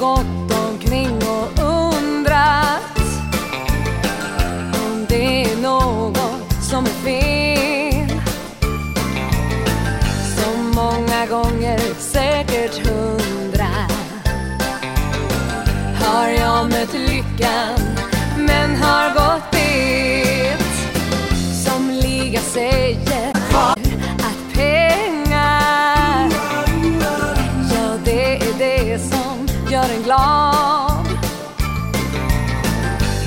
gått omkring och undrat om det är något som är fel. Så många gånger, säkert hundra, har jag mött lyckan glad.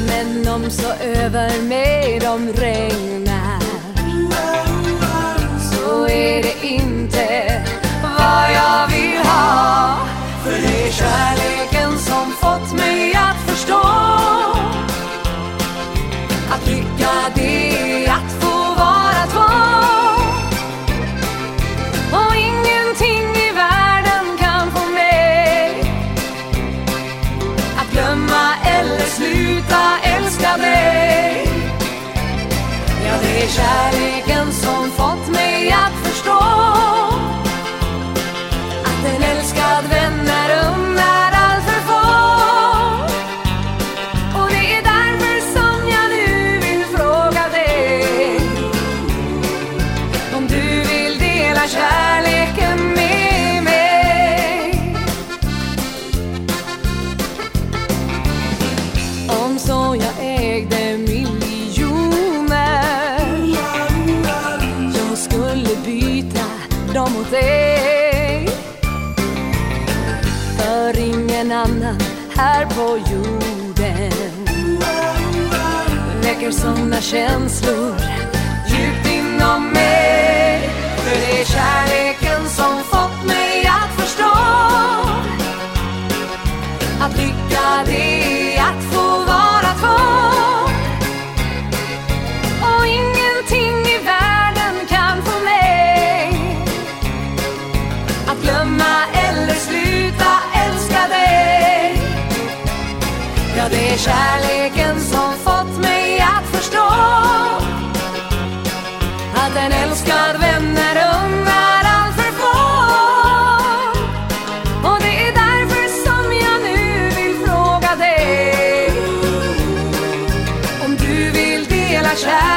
Men om så över mig de regn. glömma eller sluta älska dig. Ja, det är kärleken som får annan här på jorden. Väcker såna känslor djupt inom mig. För det är kärleken som får my child.